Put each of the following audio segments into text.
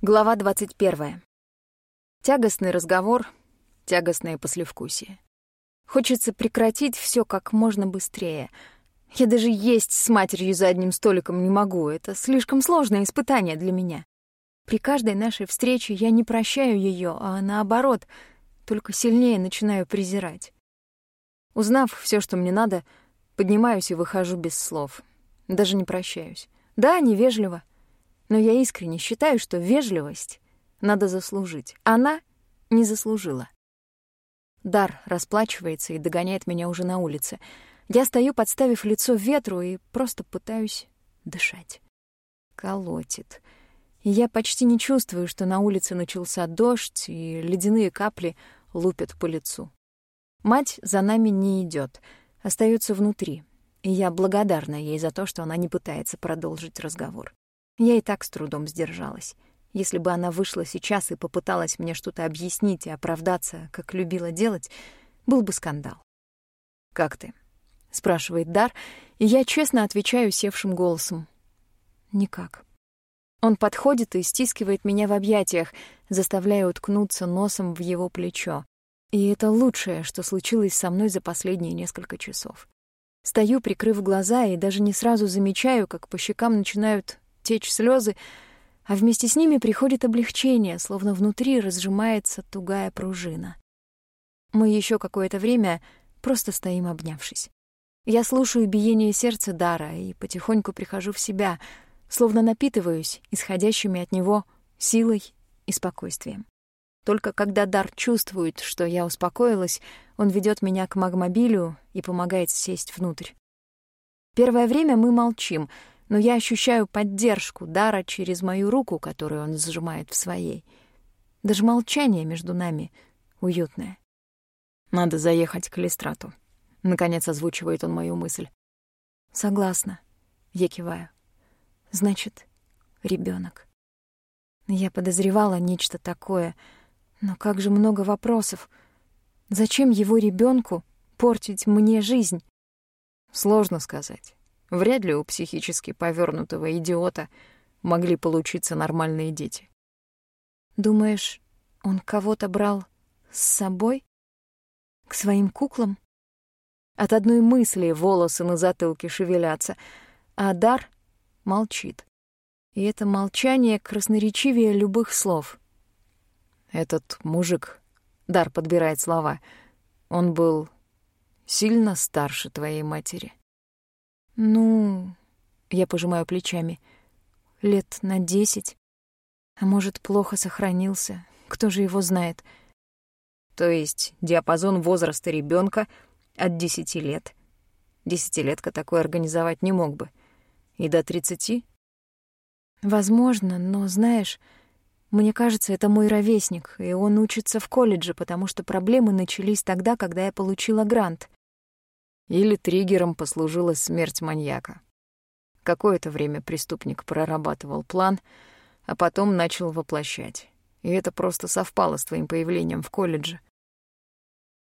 Глава 21. Тягостный разговор, тягостное послевкусие. Хочется прекратить все как можно быстрее. Я даже есть с матерью за одним столиком не могу. Это слишком сложное испытание для меня. При каждой нашей встрече я не прощаю ее, а наоборот, только сильнее начинаю презирать. Узнав все, что мне надо, поднимаюсь и выхожу без слов. Даже не прощаюсь. Да, невежливо. Но я искренне считаю, что вежливость надо заслужить. Она не заслужила. Дар расплачивается и догоняет меня уже на улице. Я стою, подставив лицо ветру, и просто пытаюсь дышать. Колотит. Я почти не чувствую, что на улице начался дождь, и ледяные капли лупят по лицу. Мать за нами не идет, остается внутри, и я благодарна ей за то, что она не пытается продолжить разговор. Я и так с трудом сдержалась. Если бы она вышла сейчас и попыталась мне что-то объяснить и оправдаться, как любила делать, был бы скандал. «Как ты?» — спрашивает Дар, и я честно отвечаю севшим голосом. «Никак». Он подходит и стискивает меня в объятиях, заставляя уткнуться носом в его плечо. И это лучшее, что случилось со мной за последние несколько часов. Стою, прикрыв глаза, и даже не сразу замечаю, как по щекам начинают течь слезы, а вместе с ними приходит облегчение, словно внутри разжимается тугая пружина. Мы еще какое-то время просто стоим, обнявшись. Я слушаю биение сердца Дара и потихоньку прихожу в себя, словно напитываюсь исходящими от него силой и спокойствием. Только когда Дар чувствует, что я успокоилась, он ведет меня к магмобилю и помогает сесть внутрь. Первое время мы молчим — но я ощущаю поддержку Дара через мою руку, которую он сжимает в своей. Даже молчание между нами уютное. Надо заехать к Листрату. Наконец озвучивает он мою мысль. Согласна. Я киваю. Значит, ребенок. Я подозревала нечто такое, но как же много вопросов. Зачем его ребенку портить мне жизнь? Сложно сказать. Вряд ли у психически повернутого идиота могли получиться нормальные дети. Думаешь, он кого-то брал с собой? К своим куклам? От одной мысли волосы на затылке шевелятся, а Дар молчит. И это молчание красноречивее любых слов. Этот мужик, Дар подбирает слова, он был сильно старше твоей матери. Ну, я пожимаю плечами. Лет на десять. А может, плохо сохранился. Кто же его знает? То есть диапазон возраста ребенка от десяти лет. Десятилетка такой организовать не мог бы. И до тридцати? Возможно, но, знаешь, мне кажется, это мой ровесник, и он учится в колледже, потому что проблемы начались тогда, когда я получила грант. Или триггером послужила смерть маньяка. Какое-то время преступник прорабатывал план, а потом начал воплощать. И это просто совпало с твоим появлением в колледже.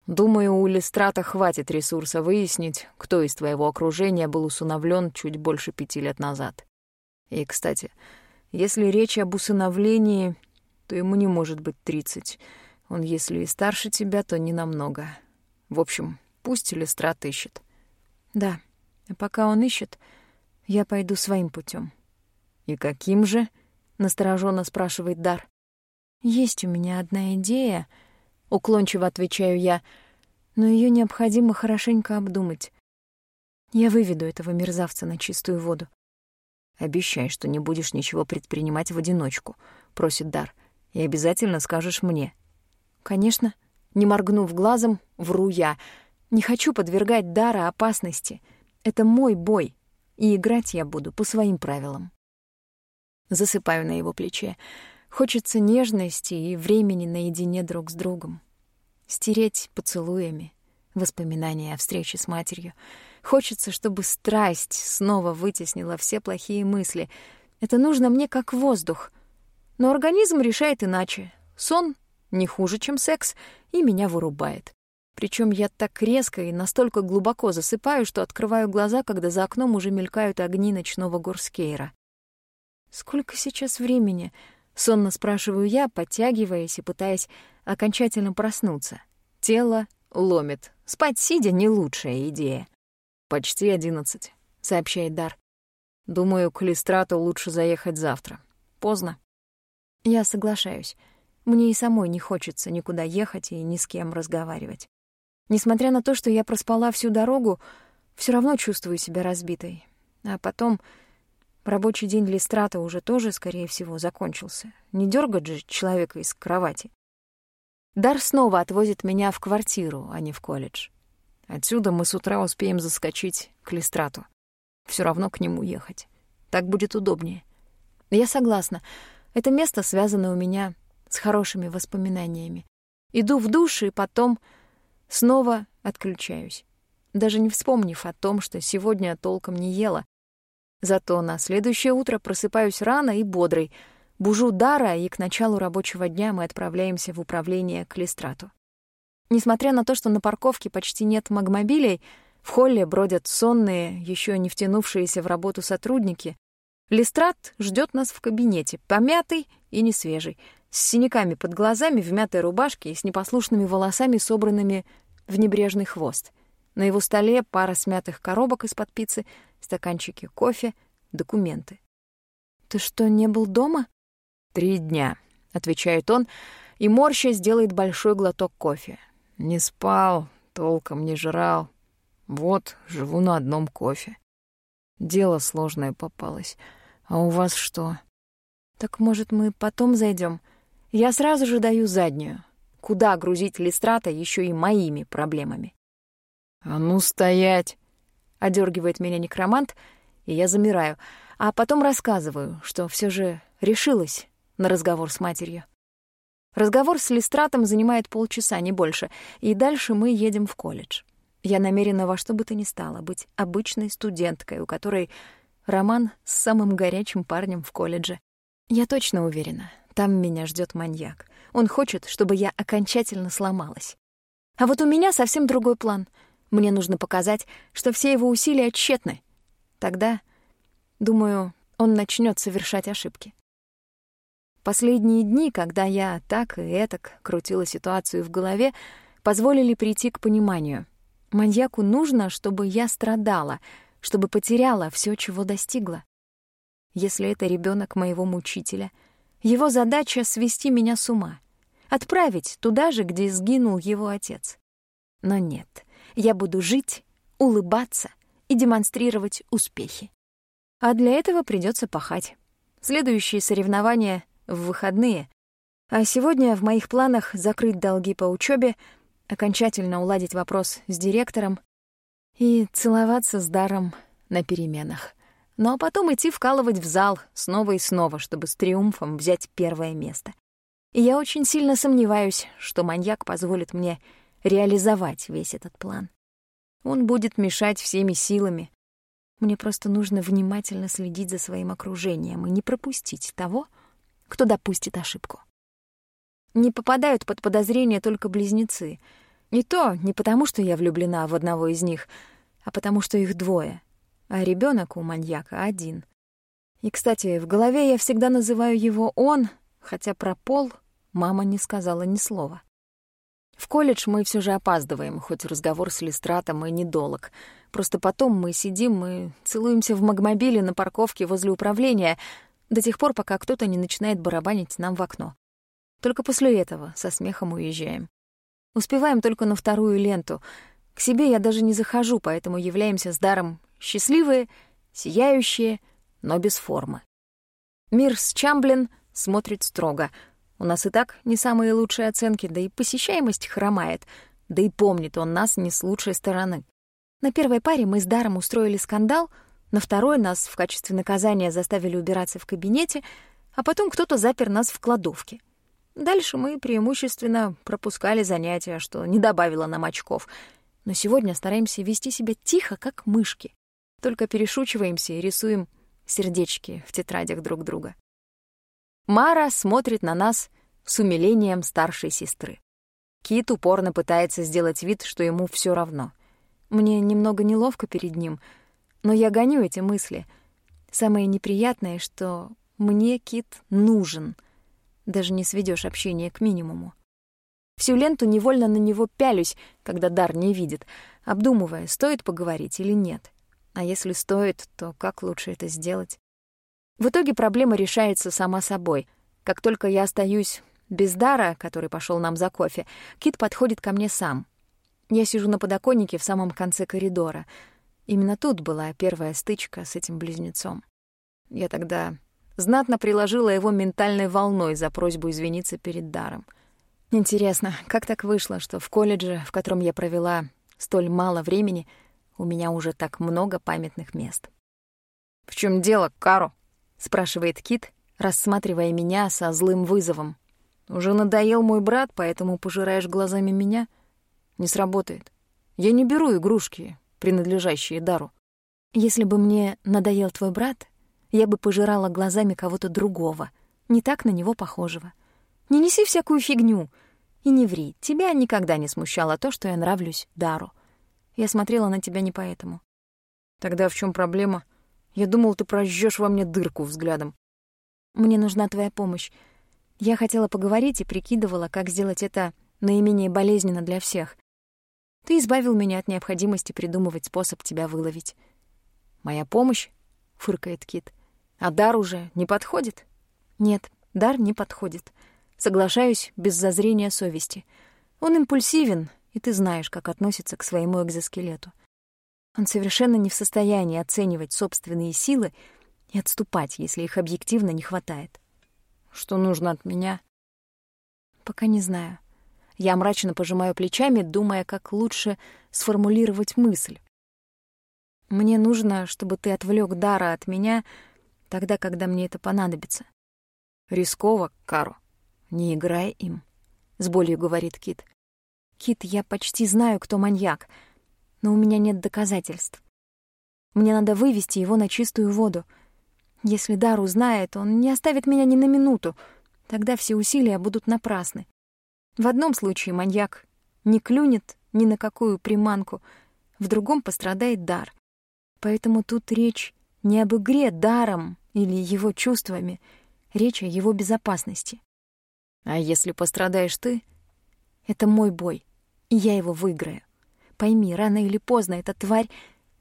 Думаю, у Листрата хватит ресурса выяснить, кто из твоего окружения был усыновлен чуть больше пяти лет назад. И, кстати, если речь об усыновлении, то ему не может быть тридцать. Он, если и старше тебя, то не намного. В общем, Пусть Листрат ищет. Да, а пока он ищет, я пойду своим путем. И каким же? настороженно спрашивает Дар. Есть у меня одна идея, уклончиво отвечаю я, но ее необходимо хорошенько обдумать. Я выведу этого мерзавца на чистую воду. Обещай, что не будешь ничего предпринимать в одиночку, просит Дар. И обязательно скажешь мне. Конечно, не моргнув глазом, вру я, не хочу подвергать Дара опасности. Это мой бой, и играть я буду по своим правилам. Засыпаю на его плече. Хочется нежности и времени наедине друг с другом. Стереть поцелуями воспоминания о встрече с матерью. Хочется, чтобы страсть снова вытеснила все плохие мысли. Это нужно мне как воздух. Но организм решает иначе. Сон не хуже, чем секс, и меня вырубает. Причем я так резко и настолько глубоко засыпаю, что открываю глаза, когда за окном уже мелькают огни ночного горскейра. Сколько сейчас времени? Сонно спрашиваю я, подтягиваясь и пытаясь окончательно проснуться. Тело ломит. Спать сидя — не лучшая идея. «Почти одиннадцать», — сообщает Дар. «Думаю, к Листрату лучше заехать завтра. Поздно». Я соглашаюсь. Мне и самой не хочется никуда ехать и ни с кем разговаривать. Несмотря на то, что я проспала всю дорогу, все равно чувствую себя разбитой. А потом рабочий день Листрата уже тоже, скорее всего, закончился. Не дергать же человека из кровати. Дар снова отвозит меня в квартиру, а не в колледж. Отсюда мы с утра успеем заскочить к Листрату. Все равно к нему ехать. Так будет удобнее. Я согласна. Это место связано у меня с хорошими воспоминаниями. Иду в душ и потом снова отключаюсь, даже не вспомнив о том, что сегодня толком не ела. Зато на следующее утро просыпаюсь рано и бодрой, бужу Дара, и к началу рабочего дня мы отправляемся в управление к Листрату. Несмотря на то, что на парковке почти нет магмобилей, в холле бродят сонные, еще не втянувшиеся в работу сотрудники. Листрат ждет нас в кабинете, помятый и несвежий, с синяками под глазами, в мятой рубашке и с непослушными волосами, собранными в небрежный хвост. На его столе пара смятых коробок из-под пиццы, стаканчики кофе, документы. «Ты что, не был дома?» «Три дня», — отвечает он, и морща сделает большой глоток кофе. «Не спал, толком не жрал. Вот, живу на одном кофе. Дело сложное попалось. А у вас что?» «Так, может, мы потом зайдем? Я сразу же даю заднюю. Куда грузить Листрата еще и моими проблемами? «А ну, стоять!» — одергивает меня некромант, и я замираю, а потом рассказываю, что все же решилась на разговор с матерью. Разговор с Листратом занимает полчаса, не больше, и дальше мы едем в колледж. Я намерена во что бы то ни стало быть обычной студенткой, у которой роман с самым горячим парнем в колледже. Я точно уверена, там меня ждет маньяк. Он хочет, чтобы я окончательно сломалась. А вот у меня совсем другой план. Мне нужно показать, что все его усилия тщетны. Тогда, думаю, он начнет совершать ошибки. Последние дни, когда я так и этак крутила ситуацию в голове, позволили прийти к пониманию. Маньяку нужно, чтобы я страдала, чтобы потеряла все, чего достигла. Если это ребенок моего мучителя — его задача — свести меня с ума, отправить туда же, где сгинул его отец. Но нет, я буду жить, улыбаться и демонстрировать успехи. А для этого придется пахать. Следующие соревнования в выходные. А сегодня в моих планах закрыть долги по учебе, окончательно уладить вопрос с директором и целоваться с даром на переменах ну а потом идти вкалывать в зал снова и снова, чтобы с триумфом взять первое место. Я очень сильно сомневаюсь, что маньяк позволит мне реализовать весь этот план. Он будет мешать всеми силами. Мне просто нужно внимательно следить за своим окружением и не пропустить того, кто допустит ошибку. Не попадают под подозрение только близнецы. И то не потому, что я влюблена в одного из них, а потому что их двое — а ребенок у маньяка один. И, кстати, в голове я всегда называю его «он», хотя про пол мама не сказала ни слова. В колледж мы все же опаздываем, хоть разговор с Листратом и недолг. Просто потом мы сидим и целуемся в магмобиле на парковке возле управления до тех пор, пока кто-то не начинает барабанить нам в окно. Только после этого со смехом уезжаем. Успеваем только на вторую ленту. К себе я даже не захожу, поэтому являемся с даром Счастливые, сияющие, но без формы. Мир с Чамблин смотрит строго. У нас и так не самые лучшие оценки, да и посещаемость хромает, да и помнит он нас не с лучшей стороны. На первой паре мы с Даром устроили скандал, на второй нас в качестве наказания заставили убираться в кабинете, а потом кто-то запер нас в кладовке. Дальше мы преимущественно пропускали занятия, что не добавило нам очков. Но сегодня стараемся вести себя тихо, как мышки. Только перешучиваемся и рисуем сердечки в тетрадях друг друга. Мара смотрит на нас с умилением старшей сестры. Кит упорно пытается сделать вид, что ему все равно. Мне немного неловко перед ним, но я гоню эти мысли. Самое неприятное, что мне Кит нужен. даже не сведешь общение к минимуму. Всю ленту невольно на него пялюсь, когда дар не видит, обдумывая, стоит поговорить или нет. А если стоит, то как лучше это сделать? В итоге проблема решается сама собой. Как только я остаюсь без дара, который пошел нам за кофе, Кит подходит ко мне сам. Я сижу на подоконнике в самом конце коридора. Именно тут была первая стычка с этим близнецом. Я тогда знатно приложила его ментальной волной за просьбу извиниться перед даром. Интересно, как так вышло, что в колледже, в котором я провела столь мало времени, у меня уже так много памятных мест. «В чем дело, Кару?» — спрашивает Кит, рассматривая меня со злым вызовом. «Уже надоел мой брат, поэтому пожираешь глазами меня? Не сработает. Я не беру игрушки, принадлежащие дару». «Если бы мне надоел твой брат, я бы пожирала глазами кого-то другого, не так на него похожего. Не неси всякую фигню и не ври. Тебя никогда не смущало то, что я нравлюсь Дару. Я смотрела на тебя не поэтому. Тогда в чем проблема? Я думал, ты прожжешь во мне дырку взглядом. Мне нужна твоя помощь. Я хотела поговорить и прикидывала, как сделать это наименее болезненно для всех. Ты избавил меня от необходимости придумывать способ тебя выловить. «Моя помощь?» — фыркает Кит. А дар уже не подходит? Нет, дар не подходит. Соглашаюсь без зазрения совести. Он импульсивен, и ты знаешь, как относится к своему экзоскелету. Он совершенно не в состоянии оценивать собственные силы и отступать, если их объективно не хватает. Что нужно от меня? Пока не знаю. Я мрачно пожимаю плечами, думая, как лучше сформулировать мысль. Мне нужно, чтобы ты отвлек Дара от меня — тогда, когда мне это понадобится. Рисково, Каро. Не играй им, с болью говорит Кит. Кит, я почти знаю, кто маньяк, но у меня нет доказательств. Мне надо вывести его на чистую воду. Если Дар узнает, он не оставит меня ни на минуту. Тогда все усилия будут напрасны. В одном случае маньяк не клюнет ни на какую приманку, в другом пострадает Дар. Поэтому тут речь не об игре даром или его чувствами, речь о его безопасности. А если пострадаешь ты? Это мой бой, и я его выиграю. Пойми, рано или поздно эта тварь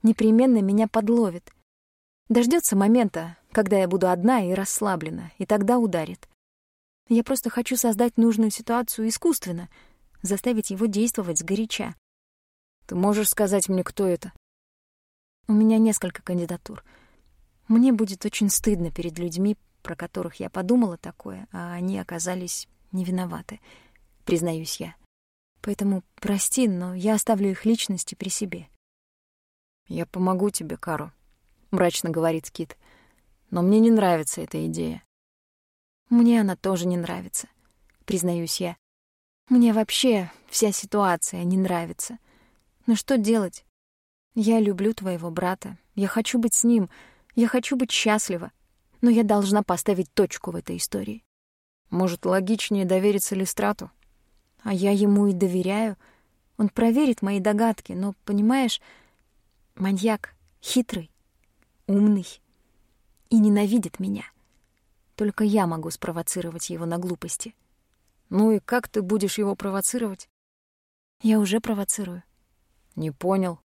непременно меня подловит. Дождется момента, когда я буду одна и расслаблена, и тогда ударит. Я просто хочу создать нужную ситуацию искусственно, заставить его действовать сгоряча. Ты можешь сказать мне, кто это? У меня несколько кандидатур — мне будет очень стыдно перед людьми, про которых я подумала такое, а они оказались не виноваты, признаюсь я. Поэтому прости, но я оставлю их личности при себе. Я помогу тебе, Кару, мрачно говорит Кит. Но мне не нравится эта идея. Мне она тоже не нравится, признаюсь я. Мне вообще вся ситуация не нравится. Но что делать? Я люблю твоего брата. Я хочу быть с ним, я хочу быть счастлива, но я должна поставить точку в этой истории. Может, логичнее довериться Листрату? А я ему и доверяю. Он проверит мои догадки, но, понимаешь, маньяк хитрый, умный и ненавидит меня. Только я могу спровоцировать его на глупости. Ну и как ты будешь его провоцировать? Я уже провоцирую. Не понял.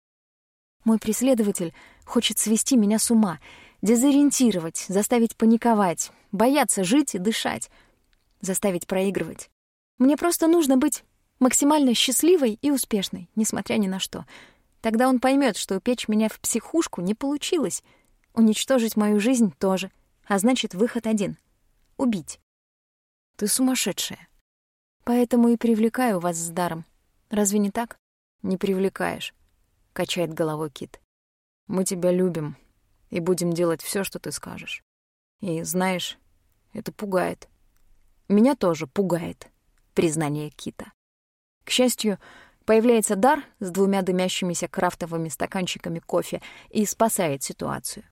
Мой преследователь хочет свести меня с ума, дезориентировать, заставить паниковать, бояться жить и дышать, заставить проигрывать. Мне просто нужно быть максимально счастливой и успешной, несмотря ни на что. Тогда он поймет, что упечь меня в психушку не получилось. Уничтожить мою жизнь тоже. А значит, выход один — убить. Ты сумасшедшая. Поэтому и привлекаю вас с даром. Разве не так? Не привлекаешь качает головой Кит. Мы тебя любим и будем делать все, что ты скажешь. И знаешь, это пугает. Меня тоже пугает признание Кита. К счастью, появляется Дар с двумя дымящимися крафтовыми стаканчиками кофе и спасает ситуацию.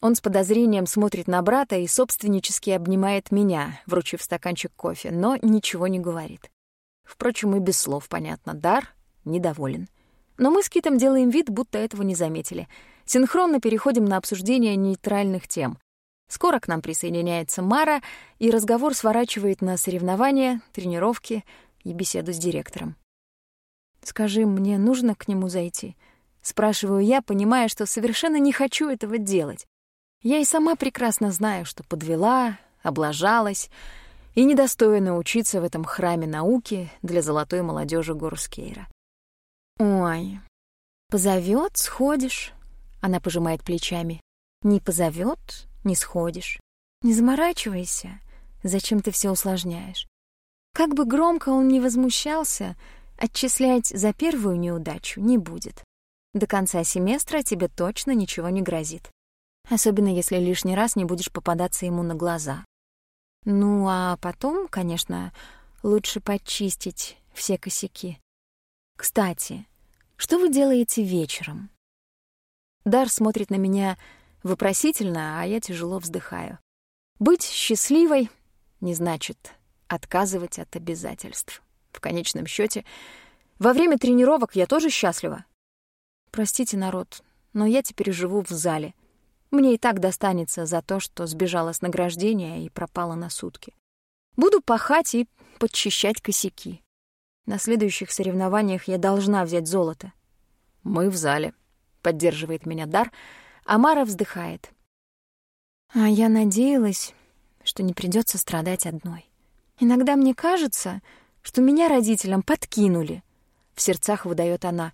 Он с подозрением смотрит на брата и собственнически обнимает меня, вручив стаканчик кофе, но ничего не говорит. Впрочем, и без слов понятно, Дар недоволен. Но мы с Китом делаем вид, будто этого не заметили. Синхронно переходим на обсуждение нейтральных тем. Скоро к нам присоединяется Мара, и разговор сворачивает на соревнования, тренировки и беседу с директором. «Скажи, мне нужно к нему зайти?» Спрашиваю я, понимая, что совершенно не хочу этого делать. Я и сама прекрасно знаю, что подвела, облажалась и недостойна учиться в этом храме науки для золотой молодежи Горскейра. «Ой, позовет, сходишь», — она пожимает плечами. «Не позовет, не сходишь. Не заморачивайся, зачем ты все усложняешь. Как бы громко он ни возмущался, отчислять за первую неудачу не будет. До конца семестра тебе точно ничего не грозит. Особенно если лишний раз не будешь попадаться ему на глаза. Ну, а потом, конечно, лучше почистить все косяки. Кстати, что вы делаете вечером? Дар смотрит на меня вопросительно, а я тяжело вздыхаю. Быть счастливой не значит отказывать от обязательств. В конечном счете, во время тренировок я тоже счастлива. Простите, народ, но я теперь живу в зале. Мне и так достанется за то, что сбежала с награждения и пропала на сутки. Буду пахать и подчищать косяки. На следующих соревнованиях я должна взять золото. Мы в зале. Поддерживает меня Дар, а Мара вздыхает. А я надеялась, что не придется страдать одной. Иногда мне кажется, что меня родителям подкинули. В сердцах выдает она.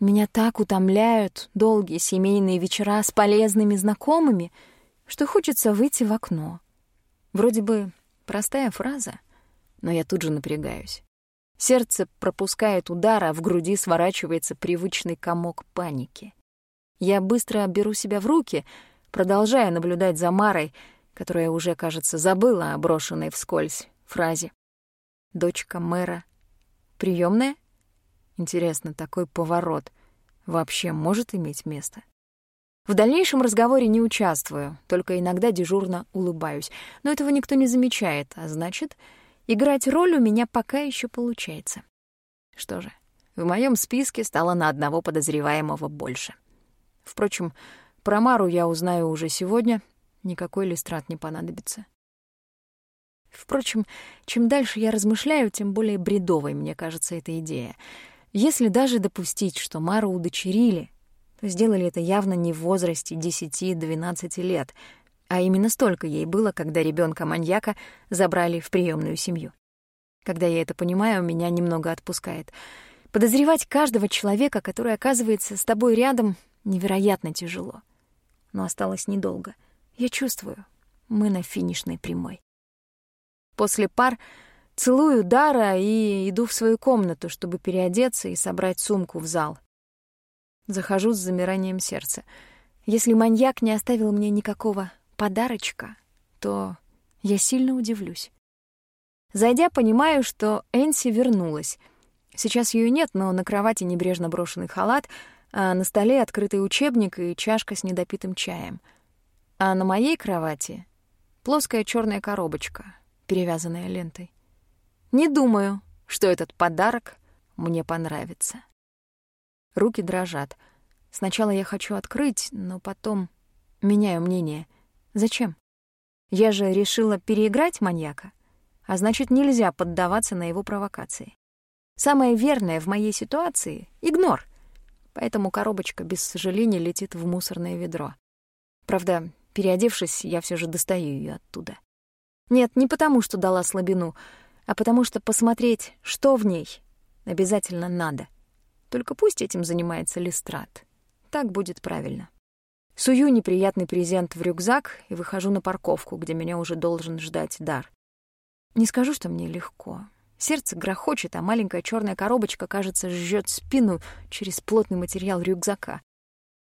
Меня так утомляют долгие семейные вечера с полезными знакомыми, что хочется выйти в окно. Вроде бы простая фраза, но я тут же напрягаюсь. Сердце пропускает удар, а в груди сворачивается привычный комок паники. Я быстро беру себя в руки, продолжая наблюдать за Марой, которая уже, кажется, забыла о брошенной вскользь фразе. Дочка мэра. Приемная? Интересно, такой поворот вообще может иметь место? В дальнейшем разговоре не участвую, только иногда дежурно улыбаюсь. Но этого никто не замечает, а значит, играть роль у меня пока еще получается. Что же, в моем списке стало на одного подозреваемого больше. Впрочем, про Мару я узнаю уже сегодня, никакой листрат не понадобится. Впрочем, чем дальше я размышляю, тем более бредовой мне кажется эта идея. Если даже допустить, что Мару удочерили, то сделали это явно не в возрасте 10-12 лет, а именно столько ей было, когда ребенка маньяка забрали в приемную семью. Когда я это понимаю, меня немного отпускает. Подозревать каждого человека, который оказывается с тобой рядом, невероятно тяжело. Но осталось недолго. Я чувствую, мы на финишной прямой. После пар целую Дара и иду в свою комнату, чтобы переодеться и собрать сумку в зал. Захожу с замиранием сердца. Если маньяк не оставил мне никакого подарочка, то я сильно удивлюсь. Зайдя, понимаю, что Энси вернулась. Сейчас ее нет, но на кровати небрежно брошенный халат, а на столе открытый учебник и чашка с недопитым чаем. А на моей кровати плоская черная коробочка, перевязанная лентой. Не думаю, что этот подарок мне понравится. Руки дрожат. Сначала я хочу открыть, но потом меняю мнение. Зачем? Я же решила переиграть маньяка, а значит, нельзя поддаваться на его провокации. Самое верное в моей ситуации — игнор. Поэтому коробочка без сожаления летит в мусорное ведро. Правда, переодевшись, я все же достаю ее оттуда. Нет, не потому, что дала слабину, а потому что посмотреть, что в ней, обязательно надо. Только пусть этим занимается Листрат. Так будет правильно. Сую неприятный презент в рюкзак и выхожу на парковку, где меня уже должен ждать дар. Не скажу, что мне легко. Сердце грохочет, а маленькая черная коробочка, кажется, жжет спину через плотный материал рюкзака.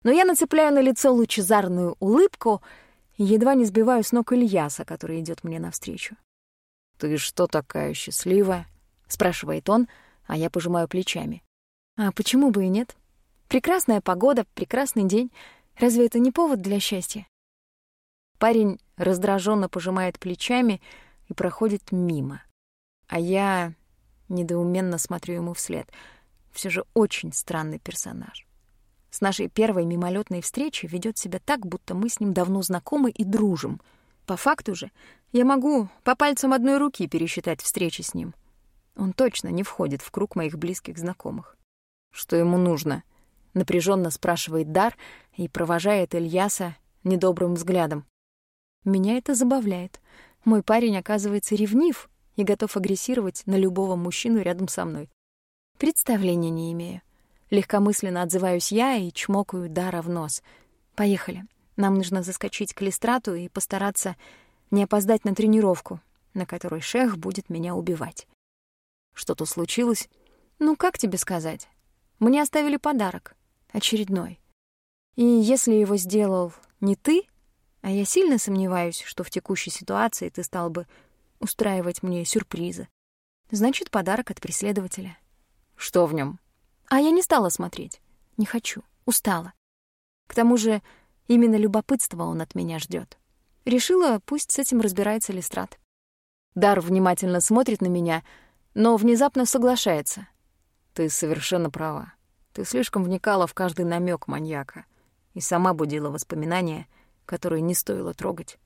Но я нацепляю на лицо лучезарную улыбку — едва не сбиваю с ног Ильяса, который идет мне навстречу. «Ты что такая счастливая?» — спрашивает он, а я пожимаю плечами. «А почему бы и нет? Прекрасная погода, прекрасный день. Разве это не повод для счастья?» Парень раздраженно пожимает плечами и проходит мимо. А я недоуменно смотрю ему вслед. Все же очень странный персонаж. С нашей первой мимолетной встречи ведет себя так, будто мы с ним давно знакомы и дружим. По факту же, я могу по пальцам одной руки пересчитать встречи с ним. Он точно не входит в круг моих близких знакомых. Что ему нужно? Напряженно спрашивает Дар и провожает Ильяса недобрым взглядом. Меня это забавляет. Мой парень оказывается ревнив и готов агрессировать на любого мужчину рядом со мной. Представления не имею. Легкомысленно отзываюсь я и чмокаю Дара в нос. Поехали. Нам нужно заскочить к Листрату и постараться не опоздать на тренировку, на которой шех будет меня убивать. Что-то случилось? Ну, как тебе сказать? Мне оставили подарок. Очередной. И если его сделал не ты, а я сильно сомневаюсь, что в текущей ситуации ты стал бы устраивать мне сюрпризы, значит, подарок от преследователя. Что в нем? А я не стала смотреть. Не хочу. Устала. К тому же именно любопытство он от меня ждет. Решила, пусть с этим разбирается Листрат. Дар внимательно смотрит на меня, но внезапно соглашается. Ты совершенно права. Ты слишком вникала в каждый намек маньяка и сама будила воспоминания, которые не стоило трогать.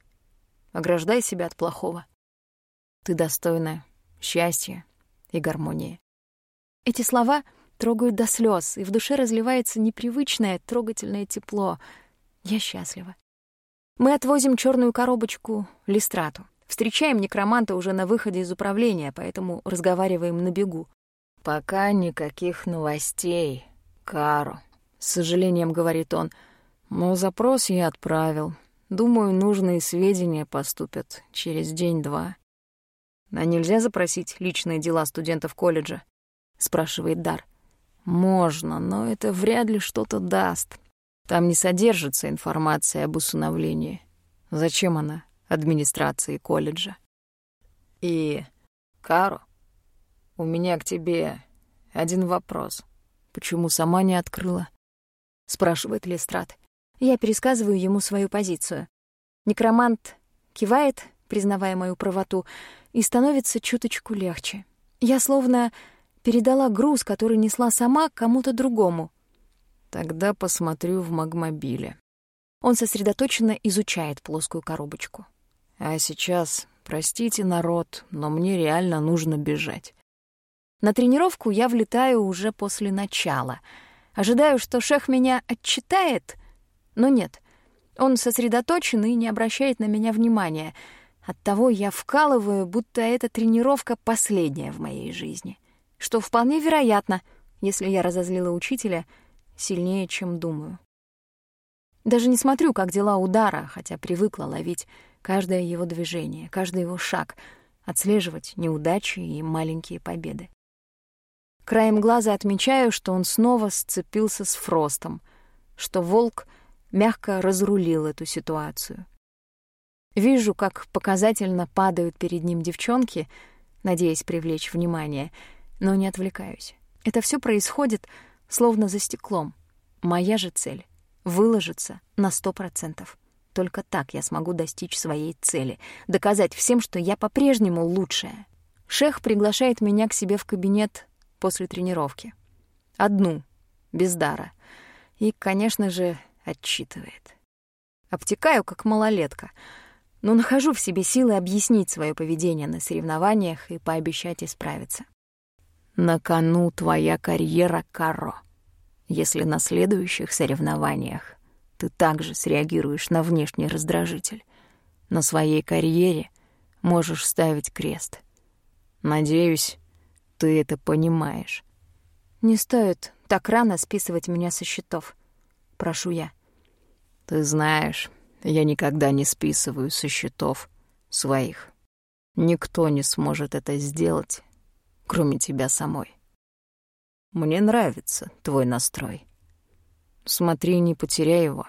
Ограждай себя от плохого. Ты достойна счастья и гармонии. Эти слова трогают до слез, и в душе разливается непривычное трогательное тепло. Я счастлива. Мы отвозим черную коробочку Листрату. Встречаем некроманта уже на выходе из управления, поэтому разговариваем на бегу. «Пока никаких новостей, Каро», — с сожалением говорит он. «Но запрос я отправил. Думаю, нужные сведения поступят через день-два». «А нельзя запросить личные дела студентов колледжа?» — спрашивает Дар. «Можно, но это вряд ли что-то даст. Там не содержится информация об усыновлении. Зачем она администрации колледжа? И, Каро, у меня к тебе один вопрос. Почему сама не открыла? Спрашивает Лестрат. Я пересказываю ему свою позицию. Некромант кивает, признавая мою правоту, и становится чуточку легче. Я словно передала груз, который несла сама кому-то другому — Тогда посмотрю в магмобиле. Он сосредоточенно изучает плоскую коробочку. А сейчас, простите, народ, но мне реально нужно бежать. На тренировку я влетаю уже после начала. Ожидаю, что шеф меня отчитает, но нет. Он сосредоточен и не обращает на меня внимания. Оттого я вкалываю, будто эта тренировка последняя в моей жизни. Что вполне вероятно, если я разозлила учителя — сильнее, чем думаю. Даже не смотрю, как дела удара, хотя привыкла ловить каждое его движение, каждый его шаг, отслеживать неудачи и маленькие победы. Краем глаза отмечаю, что он снова сцепился с Фростом, что волк мягко разрулил эту ситуацию. Вижу, как показательно падают перед ним девчонки, надеясь привлечь внимание, но не отвлекаюсь. Это все происходит словно за стеклом. Моя же цель — выложиться на сто процентов. Только так я смогу достичь своей цели, доказать всем, что я по-прежнему лучшая. Шех приглашает меня к себе в кабинет после тренировки. Одну, без дара. И, конечно же, отчитывает. Обтекаю, как малолетка, но нахожу в себе силы объяснить свое поведение на соревнованиях и пообещать исправиться. На кону твоя карьера, Каро. Если на следующих соревнованиях ты также среагируешь на внешний раздражитель, на своей карьере можешь ставить крест. Надеюсь, ты это понимаешь. Не стоит так рано списывать меня со счетов. Прошу я. Ты знаешь, я никогда не списываю со счетов своих. Никто не сможет это сделать, кроме тебя самой. Мне нравится твой настрой. Смотри, не потеряй его.